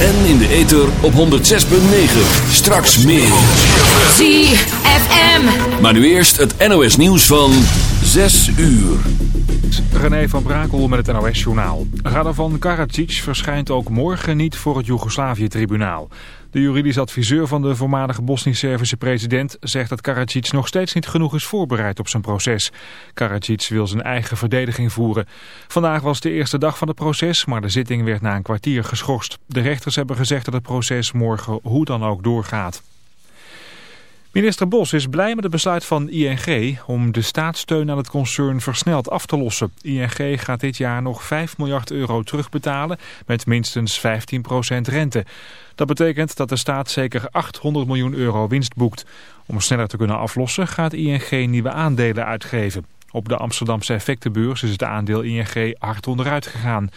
En in de ether op 106.9. Straks meer. ZFM. Maar nu eerst het NOS nieuws van 6 uur. René van Brakel met het NOS-journaal. Radovan Karadzic verschijnt ook morgen niet voor het Joegoslavië-tribunaal. De juridisch adviseur van de voormalige Bosnisch-Servische president zegt dat Karadzic nog steeds niet genoeg is voorbereid op zijn proces. Karadzic wil zijn eigen verdediging voeren. Vandaag was de eerste dag van het proces, maar de zitting werd na een kwartier geschorst. De rechters hebben gezegd dat het proces morgen hoe dan ook doorgaat. Minister Bos is blij met het besluit van ING om de staatssteun aan het concern versneld af te lossen. ING gaat dit jaar nog 5 miljard euro terugbetalen met minstens 15% rente. Dat betekent dat de staat zeker 800 miljoen euro winst boekt. Om sneller te kunnen aflossen gaat ING nieuwe aandelen uitgeven. Op de Amsterdamse effectenbeurs is het aandeel ING hard onderuit gegaan.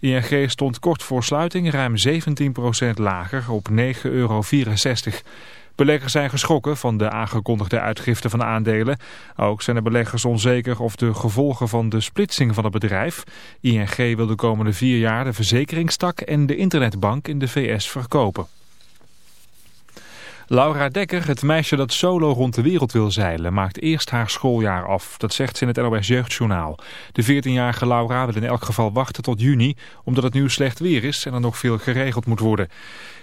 ING stond kort voor sluiting ruim 17% lager op 9,64 euro. Beleggers zijn geschrokken van de aangekondigde uitgifte van aandelen. Ook zijn de beleggers onzeker of de gevolgen van de splitsing van het bedrijf. ING wil de komende vier jaar de verzekeringstak en de internetbank in de VS verkopen. Laura Dekker, het meisje dat solo rond de wereld wil zeilen, maakt eerst haar schooljaar af. Dat zegt ze in het NOS Jeugdjournaal. De 14-jarige Laura wil in elk geval wachten tot juni, omdat het nu slecht weer is en er nog veel geregeld moet worden.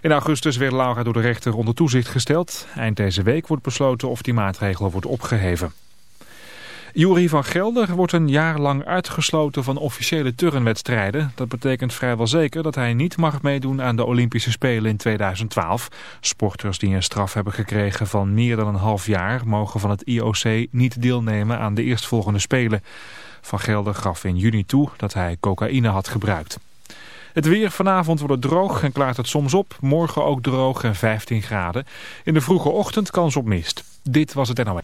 In augustus werd Laura door de rechter onder toezicht gesteld. Eind deze week wordt besloten of die maatregel wordt opgeheven. Jury van Gelder wordt een jaar lang uitgesloten van officiële turnwedstrijden. Dat betekent vrijwel zeker dat hij niet mag meedoen aan de Olympische Spelen in 2012. Sporters die een straf hebben gekregen van meer dan een half jaar... mogen van het IOC niet deelnemen aan de eerstvolgende Spelen. Van Gelder gaf in juni toe dat hij cocaïne had gebruikt. Het weer vanavond wordt het droog en klaart het soms op. Morgen ook droog en 15 graden. In de vroege ochtend kans op mist. Dit was het NOS.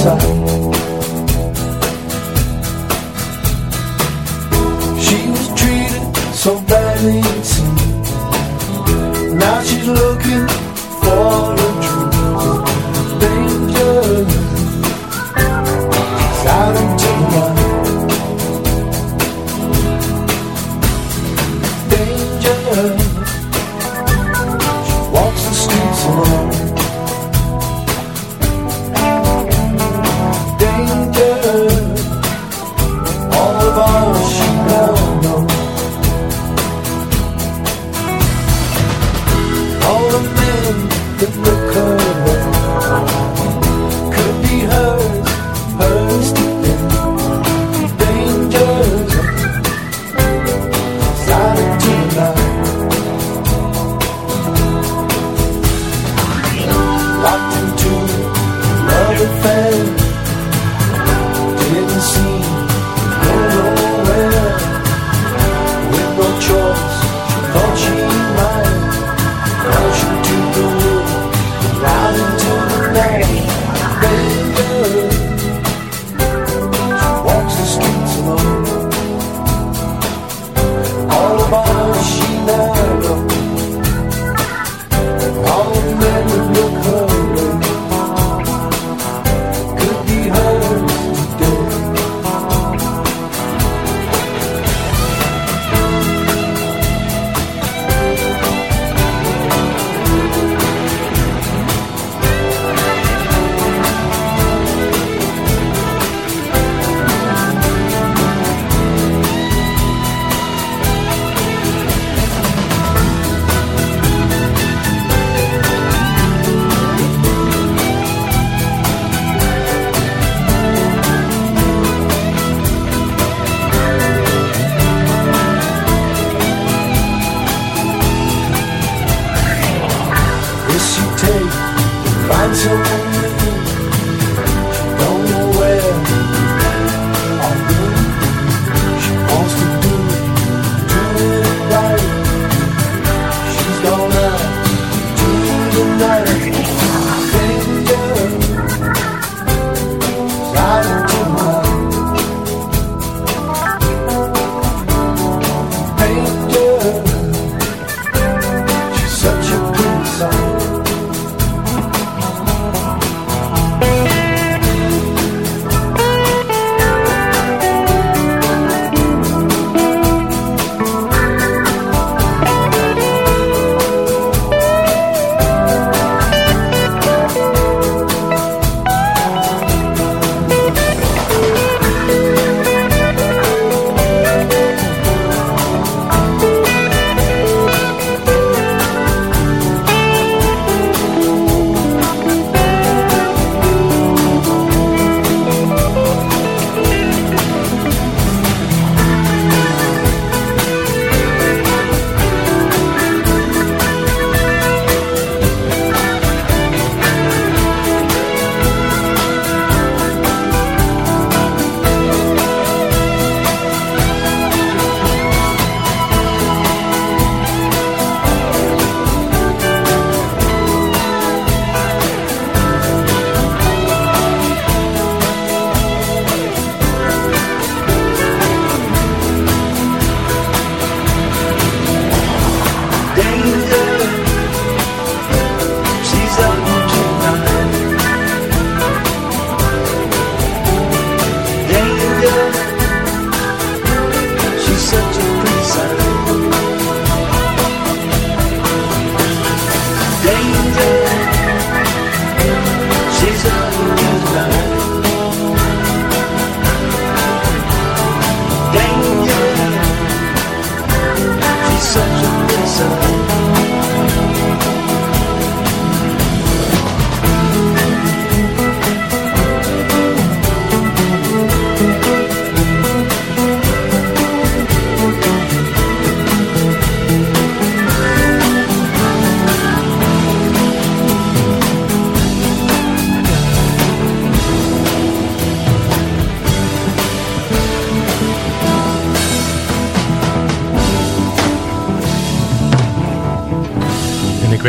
She was treated so badly, seemed. Now she's looking for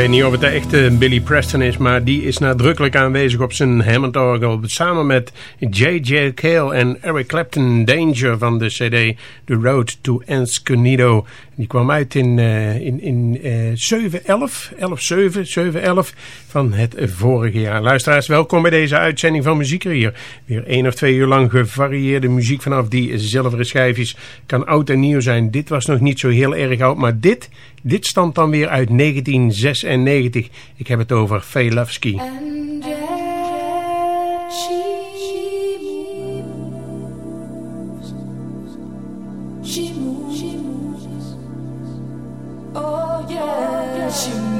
weet niet of het de echte Billy Preston is, maar die is nadrukkelijk aanwezig op zijn Hammond orgel. Samen met J.J. Cale en Eric Clapton Danger van de cd The Road to Escondido. Die kwam uit in, uh, in, in uh, 7, 11, 11, 7, 7, 11 van het vorige jaar. Luisteraars, welkom bij deze uitzending van Muziek hier. Weer één of twee uur lang gevarieerde muziek vanaf die zilveren schijfjes. Kan oud en nieuw zijn. Dit was nog niet zo heel erg oud, maar dit, dit stamt dan weer uit 1996. Ik heb het over Feilovski. ど。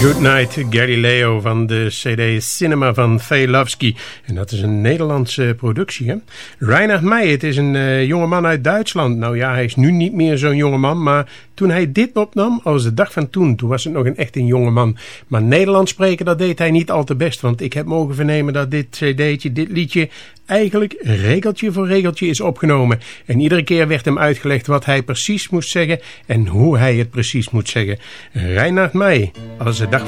Go. Goodnight Galileo van de CD Cinema van Velofsky. En dat is een Nederlandse productie. Hè? Reinhard Meij, het is een uh, jongeman uit Duitsland. Nou ja, hij is nu niet meer zo'n jongeman, maar toen hij dit opnam, als de dag van toen, toen was het nog een echt een jongeman. Maar Nederlands spreken, dat deed hij niet al te best. Want ik heb mogen vernemen dat dit cd'tje, dit liedje, eigenlijk regeltje voor regeltje is opgenomen. En iedere keer werd hem uitgelegd wat hij precies moest zeggen en hoe hij het precies moet zeggen. Reinhard Meij, als de dag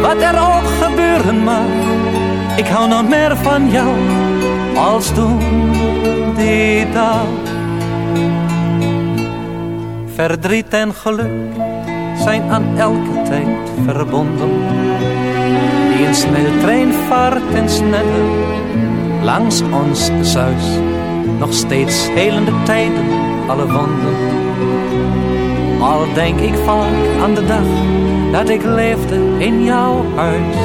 wat er ook gebeuren mag, ik hou nog meer van jou, als toen die dag. Verdriet en geluk zijn aan elke tijd verbonden. Die een snelle trein vaart en sneller langs ons zuis. Nog steeds helende tijden, alle wonden. Al denk ik vaak aan de dag dat ik leefde in jouw huis.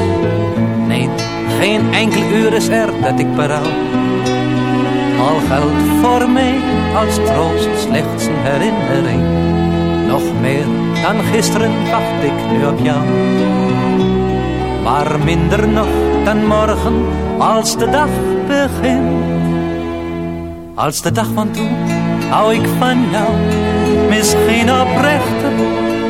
Nee, geen enkel uur is er dat ik berouw. Al geldt voor mij als troost slechts een herinnering. Nog meer dan gisteren wacht ik nu op jou. Maar minder nog dan morgen als de dag begint. Als de dag van toen hou ik van jou. Misschien oprechter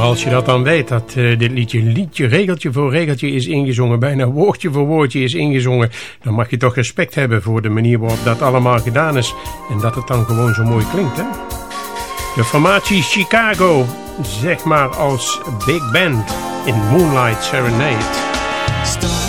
Als je dat dan weet, dat uh, dit liedje, liedje regeltje voor regeltje is ingezongen, bijna woordje voor woordje is ingezongen, dan mag je toch respect hebben voor de manier waarop dat allemaal gedaan is. En dat het dan gewoon zo mooi klinkt, hè? De formatie Chicago, zeg maar als big band in Moonlight Serenade.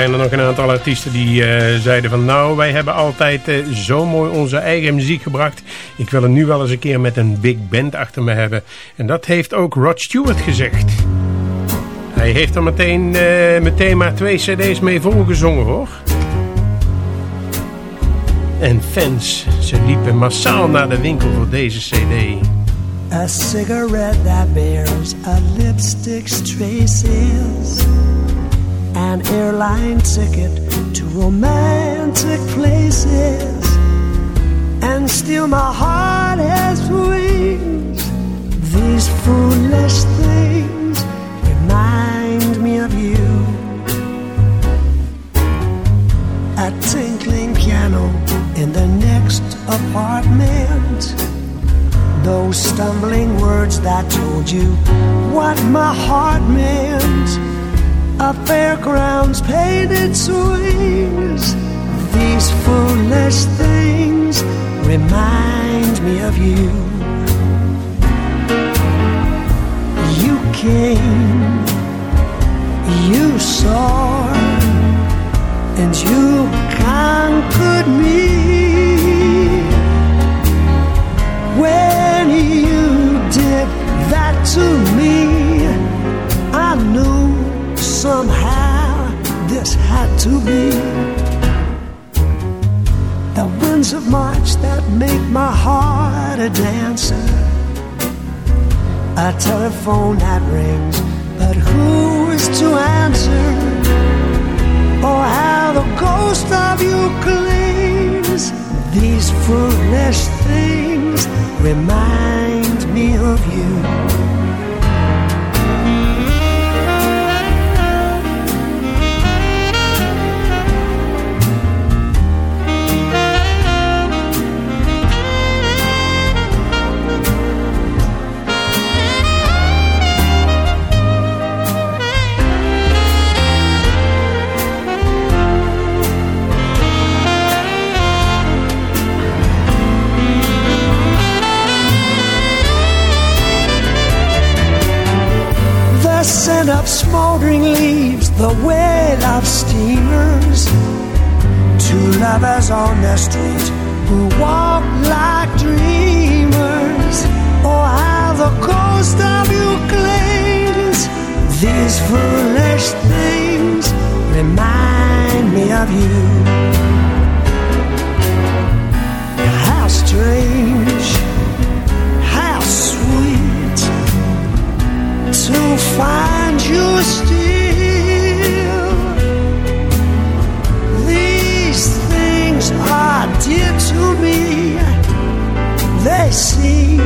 Zijn er nog een aantal artiesten die uh, zeiden van... nou, wij hebben altijd uh, zo mooi onze eigen muziek gebracht. Ik wil er nu wel eens een keer met een big band achter me hebben. En dat heeft ook Rod Stewart gezegd. Hij heeft er meteen, uh, meteen maar twee cd's mee volgezongen, hoor. En fans, ze liepen massaal naar de winkel voor deze cd. A cigarette that bears a lipstick's traces... an airline ticket to romantic places, and still my heart has wings. These foolish things remind me of you. A tinkling piano in the next apartment. Those stumbling words that told you what my heart meant a fairground's painted swings. These foolish things remind me of you. You came, you saw, and you conquered me. When you to be. The winds of March that make my heart a dancer. A telephone that rings, but who is to answer? Oh, how the ghost of you clings. These foolish things remind me of you. Of smoldering leaves, the wail of steamers. Two lovers on the street who walk like dreamers. Oh, how the ghost of you clings. These foolish things remind me of you. How strange, to find you still. These things are dear to me. They seem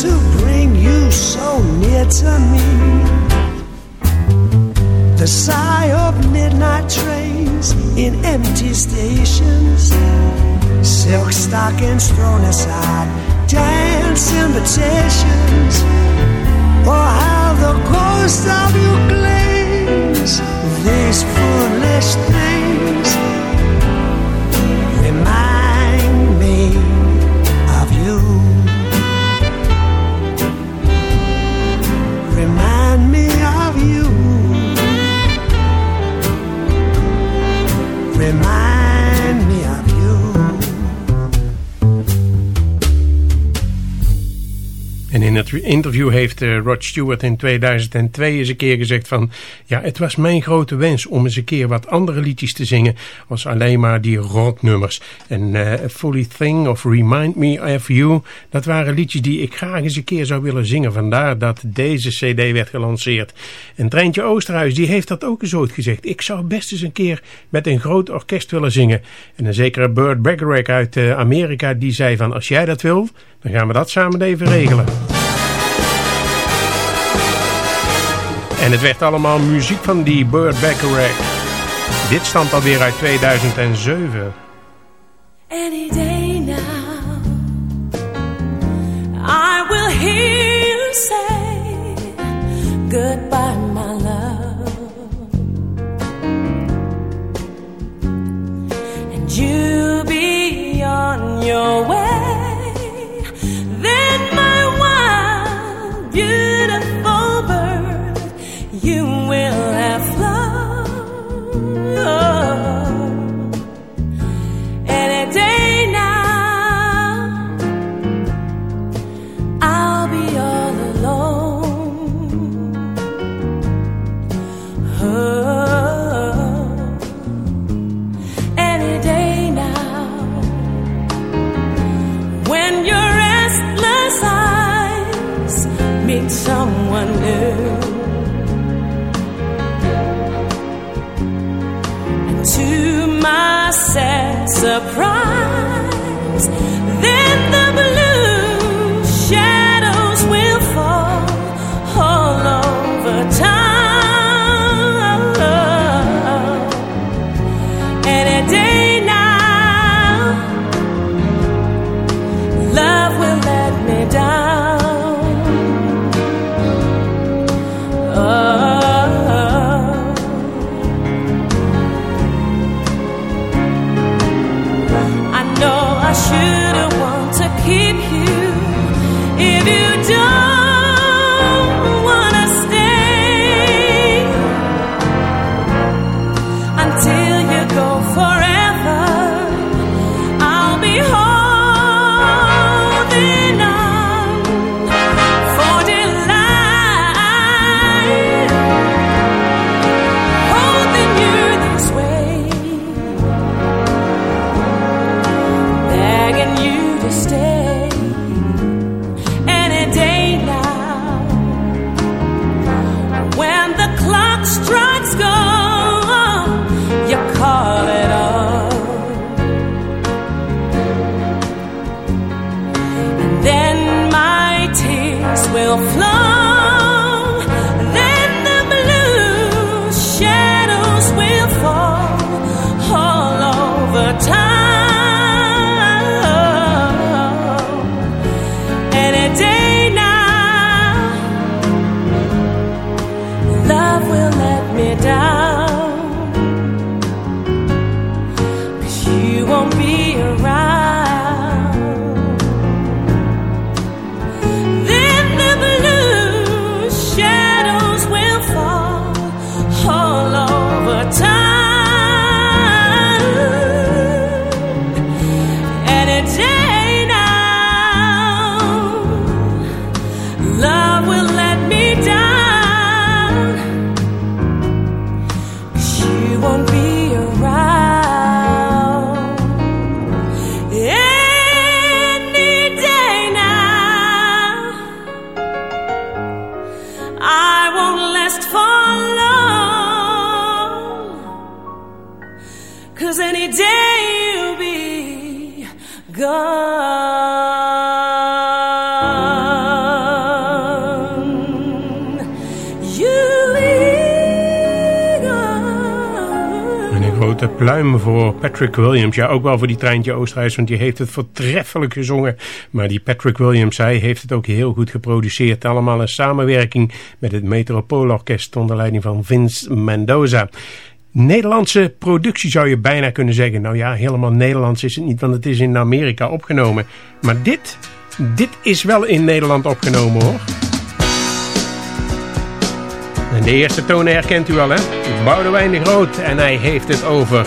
to bring you so near to me. The sigh of midnight trains in empty stations. Silk stockings thrown aside, dance invitations. Oh, how the ghost of you. These foolish things in het interview heeft eh, Rod Stewart in 2002 eens een keer gezegd van... Ja, het was mijn grote wens om eens een keer wat andere liedjes te zingen... als alleen maar die rotnummers. En eh, A Fully Thing of Remind Me of You... dat waren liedjes die ik graag eens een keer zou willen zingen. Vandaar dat deze cd werd gelanceerd. En Treintje Oosterhuis die heeft dat ook eens ooit gezegd. Ik zou best eens een keer met een groot orkest willen zingen. En een zekere Burt Bacharach uit eh, Amerika die zei van... als jij dat wil, dan gaan we dat samen even regelen. En het werd allemaal muziek van die Burt Bacharach. Dit stamt alweer uit 2007. Any day now, I will hear you say goodbye, my love, and you be on your way. And to my sad surprise. Patrick Williams. Ja, ook wel voor die treintje Oosterhuis, want die heeft het voortreffelijk gezongen. Maar die Patrick Williams, hij heeft het ook heel goed geproduceerd. Allemaal een samenwerking met het Metropoolorkest onder leiding van Vince Mendoza. Nederlandse productie zou je bijna kunnen zeggen. Nou ja, helemaal Nederlands is het niet, want het is in Amerika opgenomen. Maar dit, dit is wel in Nederland opgenomen hoor. En de eerste toon herkent u al hè? Boudewijn de Groot en hij heeft het over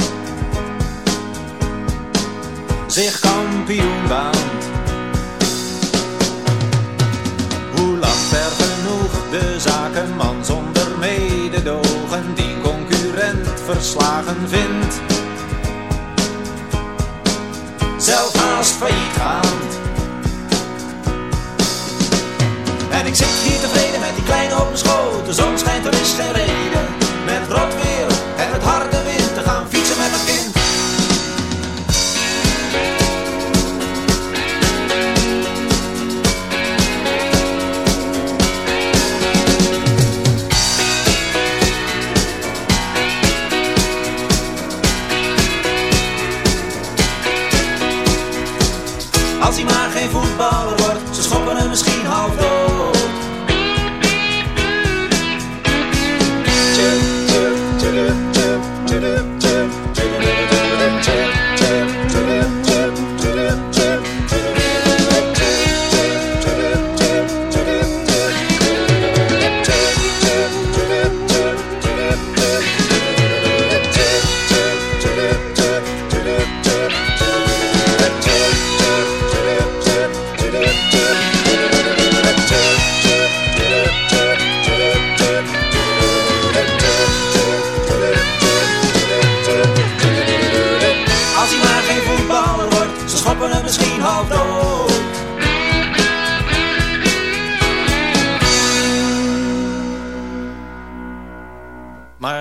zich kampioen baant. Hoe lacht ver genoeg de zakenman zonder mededogen die concurrent verslagen vindt. Zelf haast failliet. En ik zit hier tevreden met die kleine op mijn schoot. De zon schijnt, er is reden. Met rot weer en het harde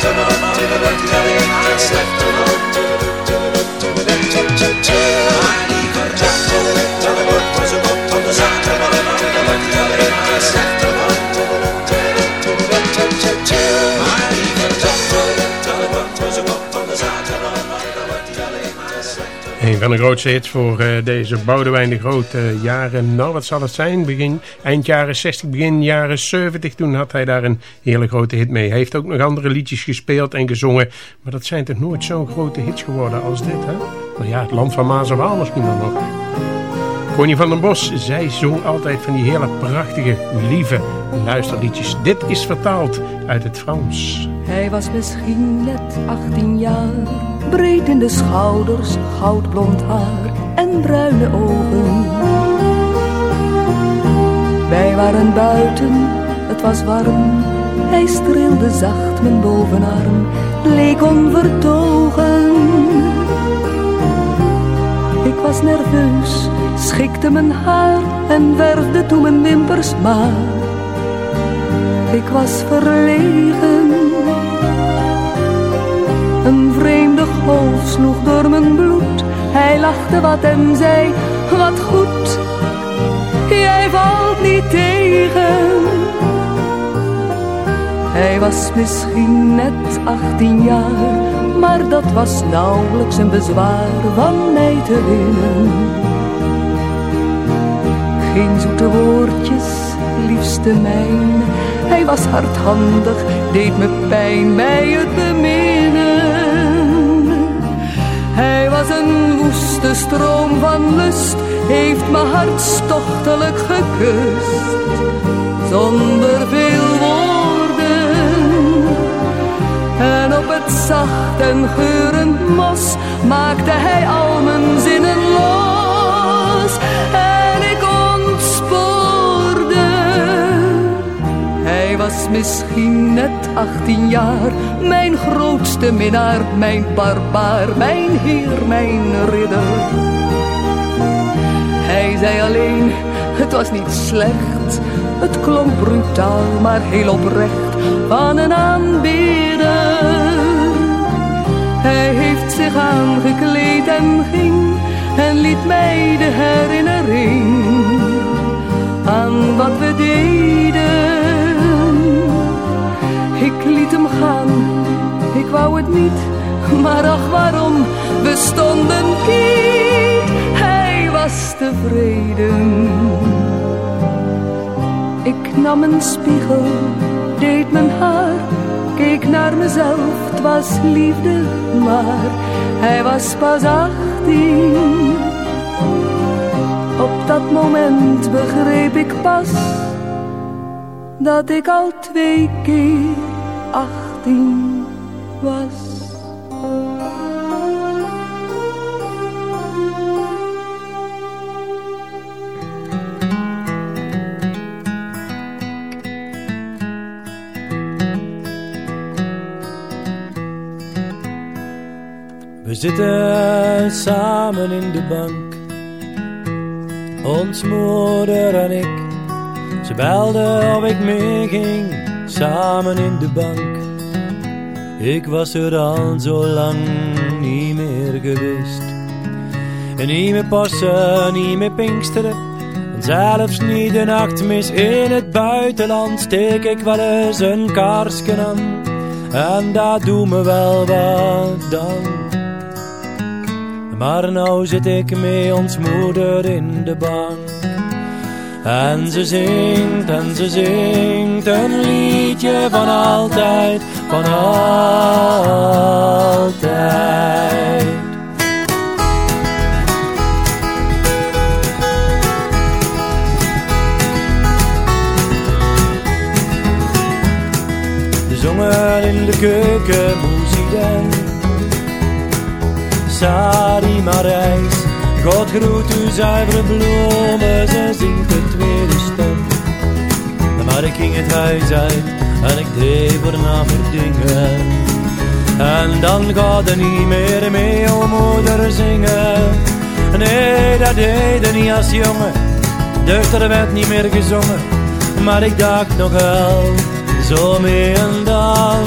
to the left, to the left, to the left, to the left, to the left, to the van. De grootste hits voor eh, deze Boudewijn de Groot. jaren, nou wat zal het zijn? Begin, eind jaren 60, begin jaren 70. Toen had hij daar een hele grote hit mee. Hij heeft ook nog andere liedjes gespeeld en gezongen. Maar dat zijn toch nooit zo'n grote hits geworden als dit, hè? Nou ja, het land van Maas en Waal misschien dan nog. Connie van den Bos, zij zong altijd van die hele prachtige, lieve luisterliedjes. Dit is vertaald uit het Frans. Hij was misschien net 18 jaar, breed in de schouders, goudblond haar en bruine ogen. Wij waren buiten, het was warm, hij streelde zacht mijn bovenarm, leek onvertogen. Ik was nerveus, schikte mijn haar en verfde toen mijn wimpers maar. Ik was verlegen. Een vreemde golf sloeg door mijn bloed. Hij lachte wat en zei, wat goed. Jij valt niet tegen. Hij was misschien net 18 jaar, maar dat was nauwelijks een bezwaar van mij te winnen. Geen zoete woordjes, liefste mijn. Hij was hardhandig, deed me pijn bij het een woeste stroom van lust, heeft me hartstochtelijk gekust. Zonder veel woorden. En op het zacht en geurend mos maakte hij al mijn zinnen los. Misschien net 18 jaar, mijn grootste minnaar, mijn barbaar, mijn heer, mijn ridder. Hij zei alleen, het was niet slecht, het klonk brutaal, maar heel oprecht van een aanbidder. Hij heeft zich aangekleed en ging en liet mij de herinnering aan wat we deden. Ik wou het niet, maar ach waarom, we stonden niet, hij was tevreden. Ik nam een spiegel, deed mijn haar, keek naar mezelf, het was liefde, maar hij was pas achttien. Op dat moment begreep ik pas dat ik al twee keer achttien was. We zitten samen in de bank, ons moeder en ik. Ze belde of ik meeging, samen in de bank. Ik was er al zo lang niet meer geweest. En niet meer passen, niet meer pinksteren. En zelfs niet de nachtmis in het buitenland steek ik wel eens een kaarsje aan. En dat doet me wel wat dan. Maar nou zit ik mee ons moeder in de bank. En ze zingt en ze zingt een liedje van altijd, van altijd. De zongen in de keuken, moeziden. Sari Marijs, God groet uw zuivere bloemen, ze zingt de tweede stem. Maar ik ging het huis uit en ik deed voornamer dingen. En dan gaat er niet meer mee om moeder zingen. Nee, dat deed er niet als jongen, dus er werd niet meer gezongen. Maar ik dacht nog wel, zo mee en dan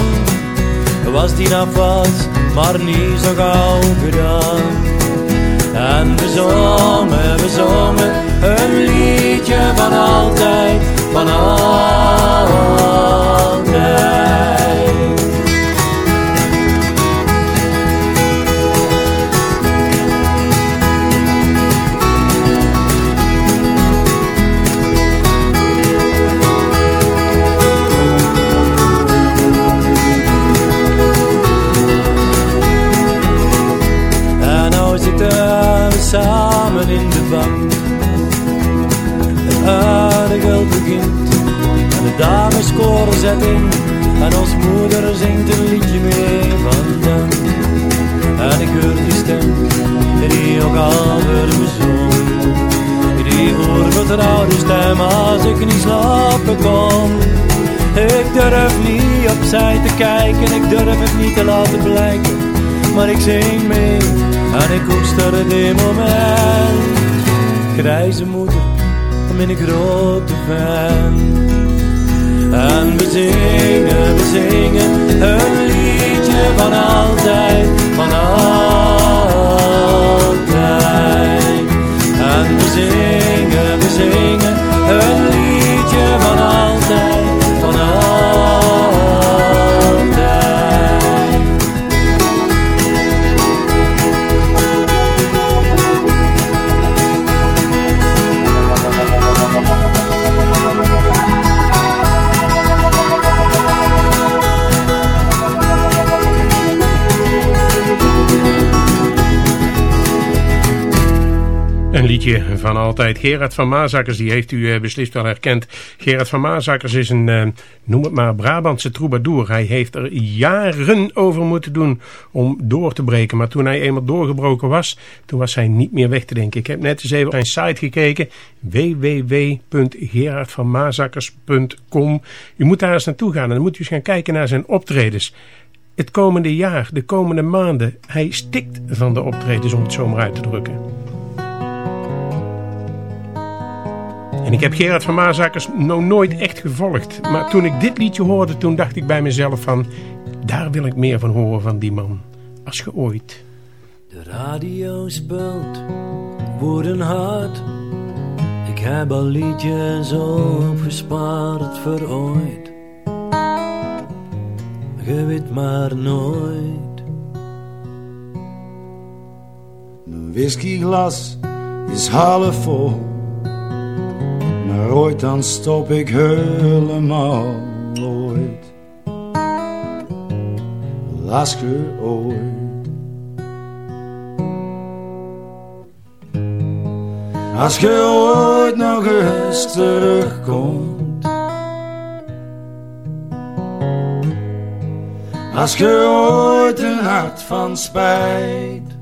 was die nafas, maar niet zo gauw gedaan. En we zongen, we zongen een liedje van altijd, van. En nou zitten samen in de bank. Begint en de dames koren zet in. En ons moeder zingt een liedje mee van dan. En ik hoor die stem die ook alweer bezong. Die oervertrouwde stem als ik niet slapen kon. Ik durf niet opzij te kijken, ik durf het niet te laten blijken. Maar ik zing mee en ik koester dit moment. Grijze moeder, ben ik grote fan. En we zingen, we zingen een liedje Gerard van Maasakkers, die heeft u eh, beslist wel herkend. Gerard van Maasakkers is een, eh, noem het maar, Brabantse troubadour. Hij heeft er jaren over moeten doen om door te breken. Maar toen hij eenmaal doorgebroken was, toen was hij niet meer weg te denken. Ik heb net eens even op zijn site gekeken. www.gerardvanmaasakkers.com U moet daar eens naartoe gaan en dan moet u eens gaan kijken naar zijn optredens. Het komende jaar, de komende maanden. Hij stikt van de optredens om het zomaar uit te drukken. En ik heb Gerard van Maasakkers nog nooit echt gevolgd. Maar toen ik dit liedje hoorde, toen dacht ik bij mezelf van... daar wil ik meer van horen van die man. Als je ooit... De radio speelt woorden hard. Ik heb al liedjes opgespaard voor ooit. Je weet maar nooit. Mijn whiskyglas is half vol. Maar ooit dan stop ik helemaal ooit. Laat je ooit. Als je ooit nog eens terugkomt. Als je ooit een hart van spijt.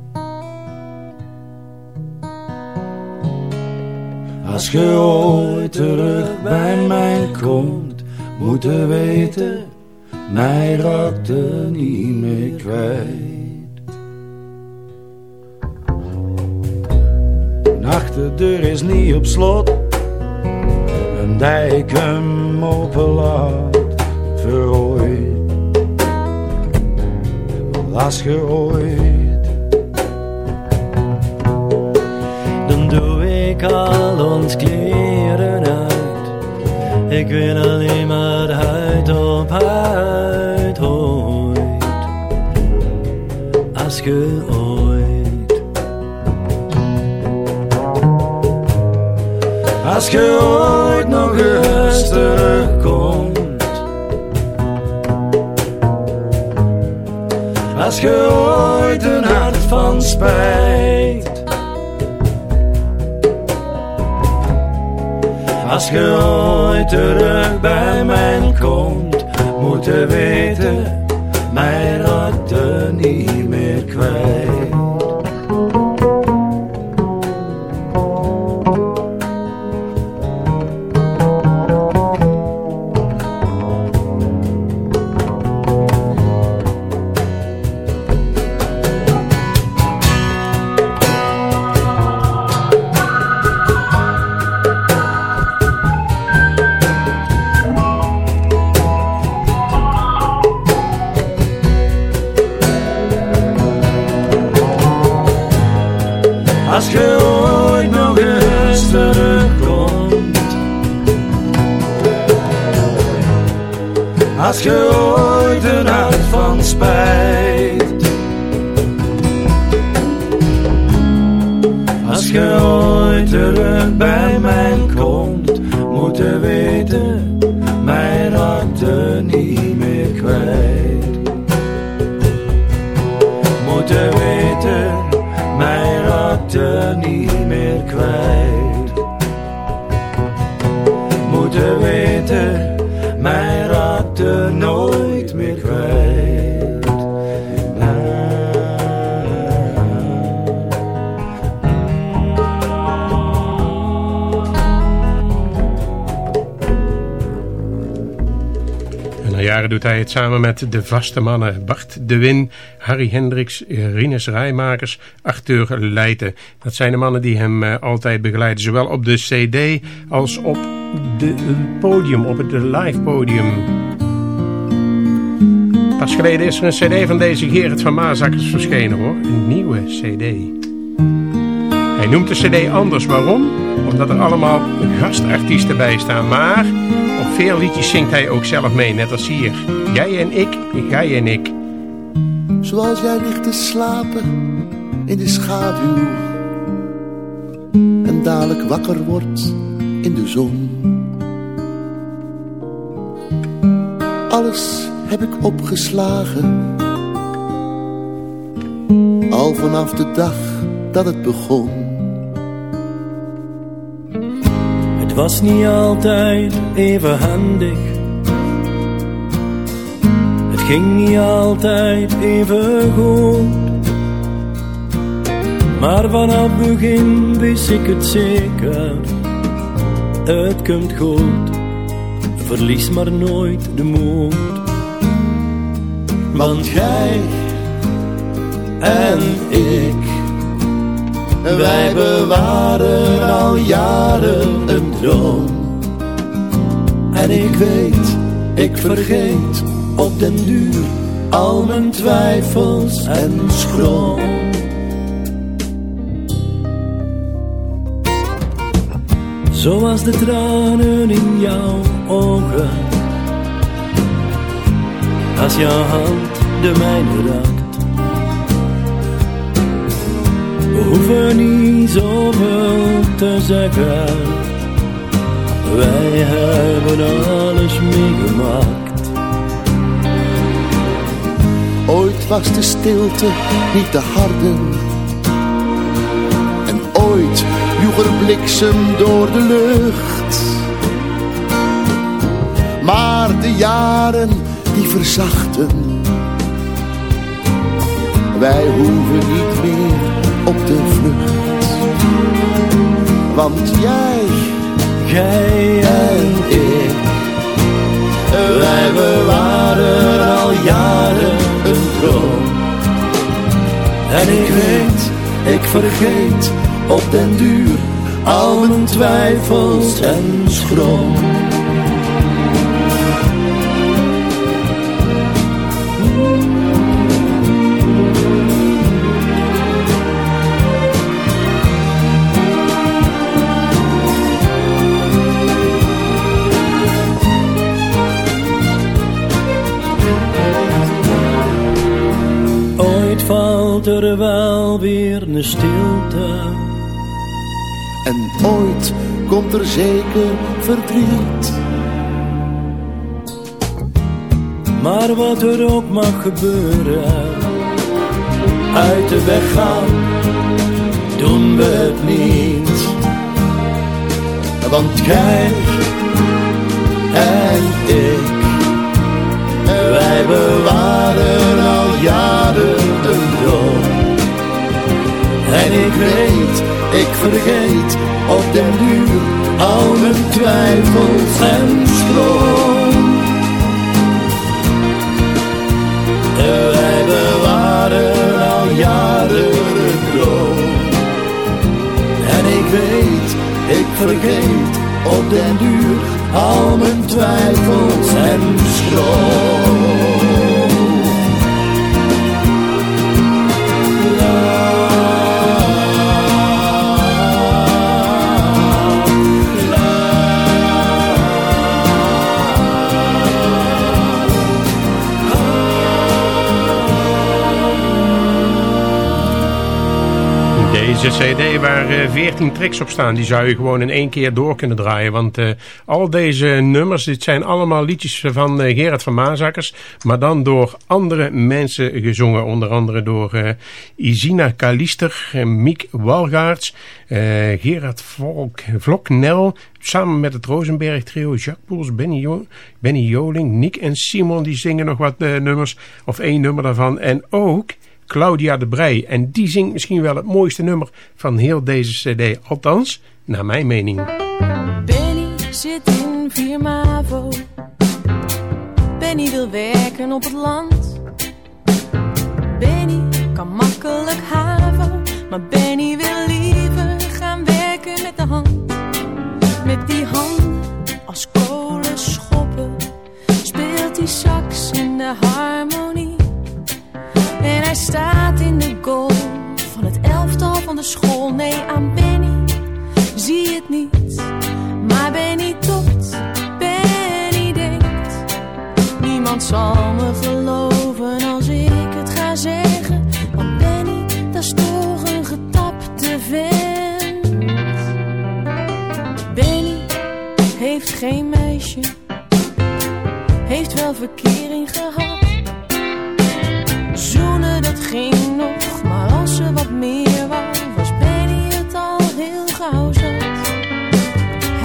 Als je ooit terug bij mij komt, moet weten, mij raakt er niet meer kwijt. Een achterdeur is niet op slot, een dijk hem open laat, verrooid. Als je ooit trek al ons kleren uit. Ik wil alleen maar huid op huid ooit. Als je ooit. Als je ooit nog eens terugkomt. Als je ooit een hart van spijt Als je ooit terug bij mij komt, moet je weten, mij raakt er niet meer kwijt. Als doet hij het samen met de vaste mannen Bart de Win, Harry Hendricks, Rinus Rijmakers, Arthur Leijten. Dat zijn de mannen die hem eh, altijd begeleiden, zowel op de cd als op het podium, op het live podium. Pas geleden is er een cd van deze Gerrit van Maasakkers verschenen hoor, een nieuwe cd. Hij noemt de cd anders, waarom? Omdat er allemaal gastartiesten bij staan, maar veel liedjes zingt hij ook zelf mee, net als hier. Jij en ik, jij en ik. Zoals jij ligt te slapen in de schaduw En dadelijk wakker wordt in de zon Alles heb ik opgeslagen Al vanaf de dag dat het begon Het was niet altijd even handig. Het ging niet altijd even goed. Maar vanaf begin wist ik het zeker. Het komt goed. Verlies maar nooit de moed. Want jij en ik Wij bewaren al jaren een droom. En ik weet, ik vergeet op den duur Al mijn twijfels en schroom. Zoals de tranen in jouw ogen. Als jouw hand de mijne raakt We hoeven niet zoveel te zeggen. Wij hebben alles meegemaakt. Ooit was de stilte niet te harden. En ooit joeg er bliksem door de lucht. Maar de jaren die verzachten. Wij hoeven niet meer op de vlucht. Want jij, jij en ik Wij bewaren al jaren een droom. En ik weet, ik vergeet op den duur Al mijn twijfels en schroom er wel weer een stilte En ooit komt er zeker verdriet. Maar wat er ook mag gebeuren, uit de weg gaan, doen we het niet. Want jij en ik, wij bewaren al jaren En ik weet, ik vergeet op den duur al mijn twijfels en stroom. Wij bewaren al jaren een droom. En ik weet, ik vergeet op den duur al mijn twijfels en schroom. Deze cd waar eh, 14 tracks op staan, die zou je gewoon in één keer door kunnen draaien. Want uh, al deze nummers, dit zijn allemaal liedjes van uh, Gerard van Maasakkers. Maar dan door andere mensen gezongen. Onder andere door Isina Kalister, Miek Walgaerts, Gerard Volk, Vloknel. Samen met het Rosenberg trio, Jacques Poels, Benny, Benny Joling, Nick en Simon. Die zingen nog wat nummers, of één nummer daarvan. En ook... Claudia de Brij. En die zingt misschien wel het mooiste nummer van heel deze cd. Althans, naar mijn mening. Benny zit in 4 MAVO. Benny wil werken op het land. Benny kan makkelijk HAVO. Maar Benny wil liever gaan werken met de hand. Met die handen als kolen schoppen. Speelt hij sax in de harmonie. Hij staat in de goal van het elftal van de school. Nee, aan Benny zie het niet. Maar Benny tot, Benny denkt. Niemand zal me geloven als ik het ga zeggen. Want Benny, dat is toch een getapte vent. Benny heeft geen meisje. Heeft wel verkering gehad ging nog. Maar als ze wat meer wou, was Benny het al heel gauw zat.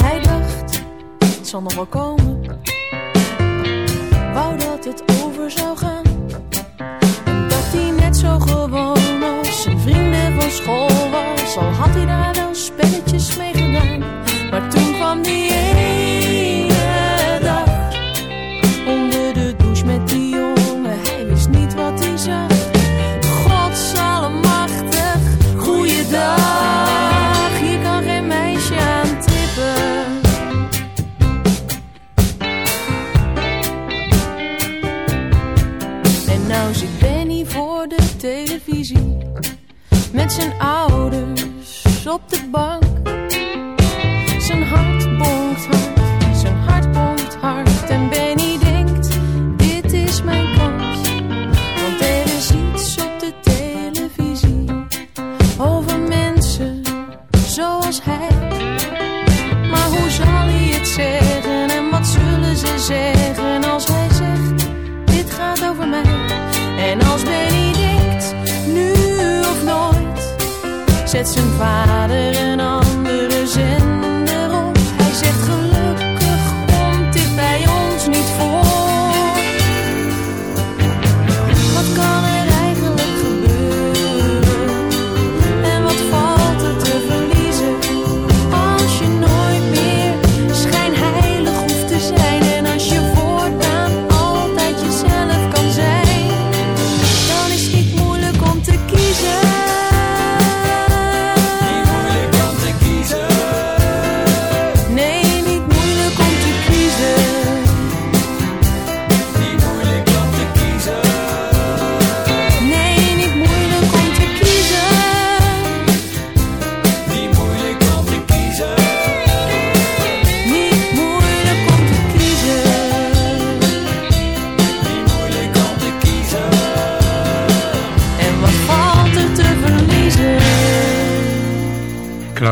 Hij dacht, het zal nog wel komen. Wou dat het over zou gaan. Dat hij net zo gewoon als zijn vrienden van school was. Al had hij daar wel spelletjes mee gedaan. Maar toen kwam die Met zijn ouders op de bank.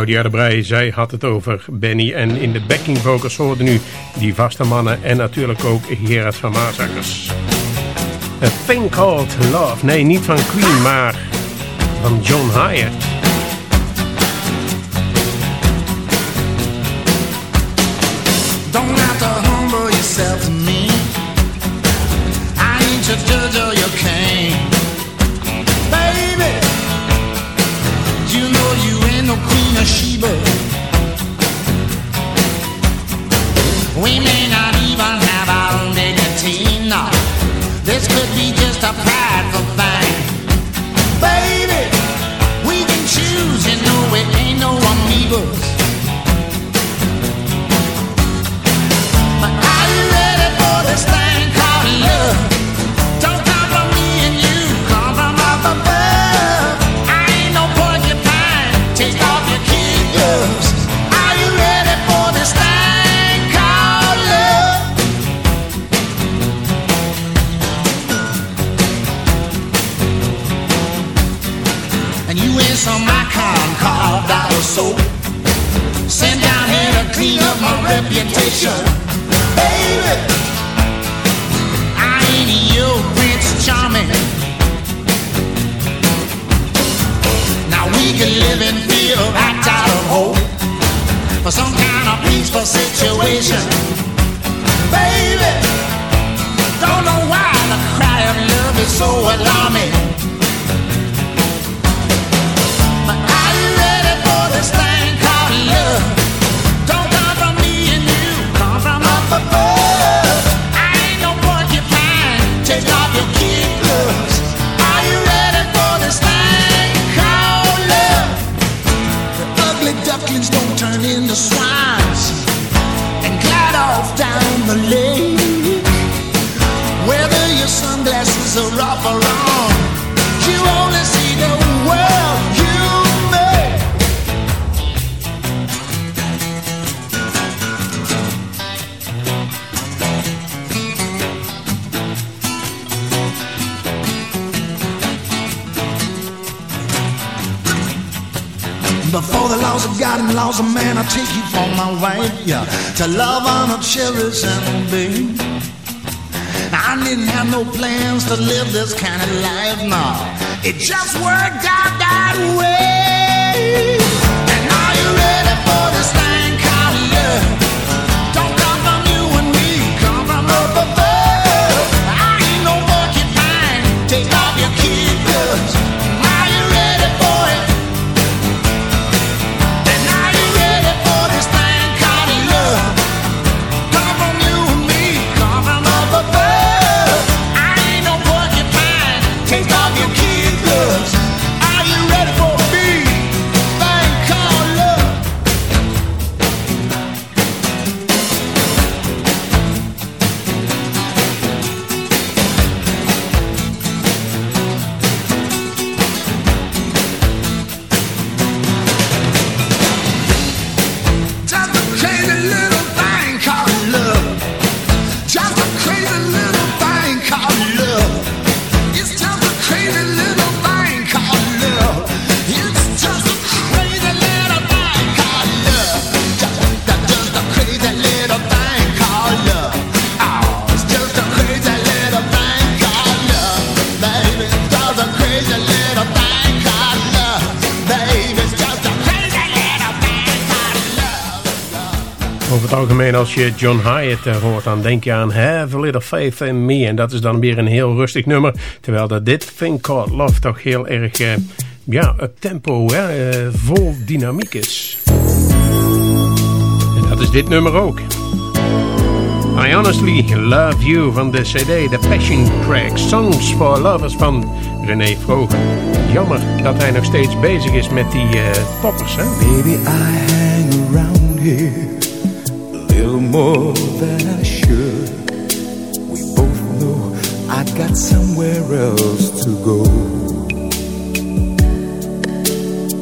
Claudia de zij had het over Benny. En in de backing vocals hoorden nu die vaste mannen en natuurlijk ook Gerard van Maasakkers. A Thing Called Love. Nee, niet van Queen, maar van John Hyatt. We may not even have our no. This could be just a the laws man, I'll take you for my wife, yeah. To love, honor, cherish, and obey. I didn't have no plans to live this kind of life, no. It just worked out that way. Over het algemeen, als je John Hyatt eh, hoort, dan denk je aan Have a Little Faith in Me. En dat is dan weer een heel rustig nummer. Terwijl dat dit Thing Called Love toch heel erg, eh, ja, up tempo, hè, eh, vol dynamiek is. En dat is dit nummer ook. I Honestly Love You van de CD The Passion Track Songs for Lovers van René Vroger. Jammer dat hij nog steeds bezig is met die eh, poppers, hè? Baby, I hang around here little more than I should. We both know I got somewhere else to go.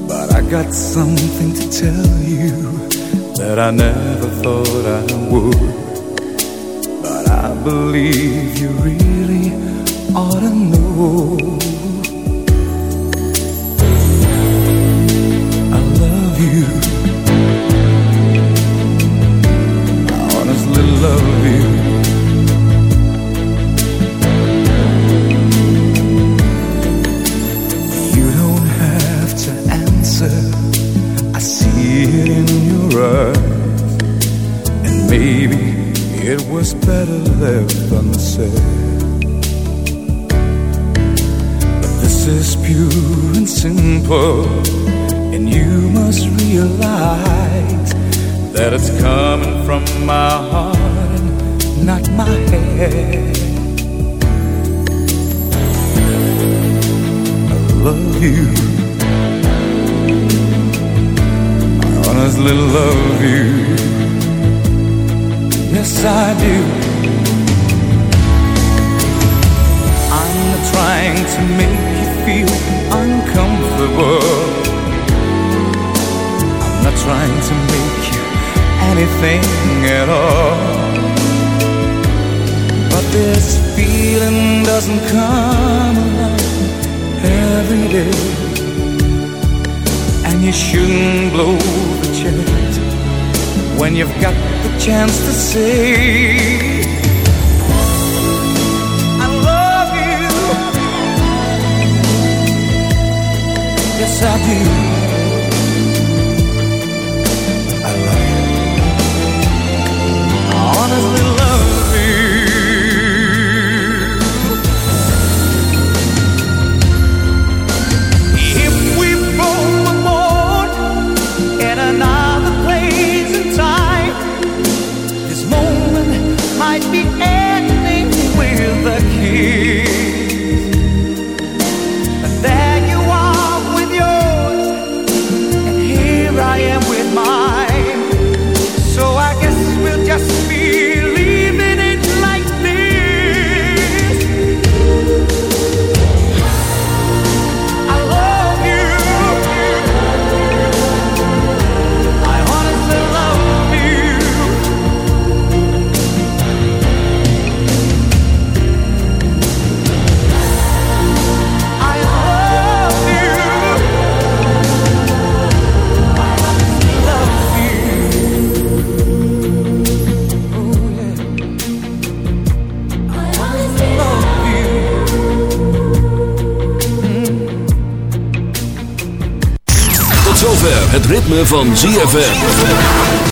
But I got something to tell you that I never thought I would. But I believe you really ought to know. I love you And maybe it was better left unsaid. But this is pure and simple, and you must realize that it's coming from my heart and not my head. I love you. I honestly love you. Yes, I do. I'm not trying to make you feel uncomfortable. I'm not trying to make you anything at all. But this feeling doesn't come along every day. And you shouldn't blow chance when you've got the chance to say, I love you. Yes, I do. Van ZFM.